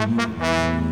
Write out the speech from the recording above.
Música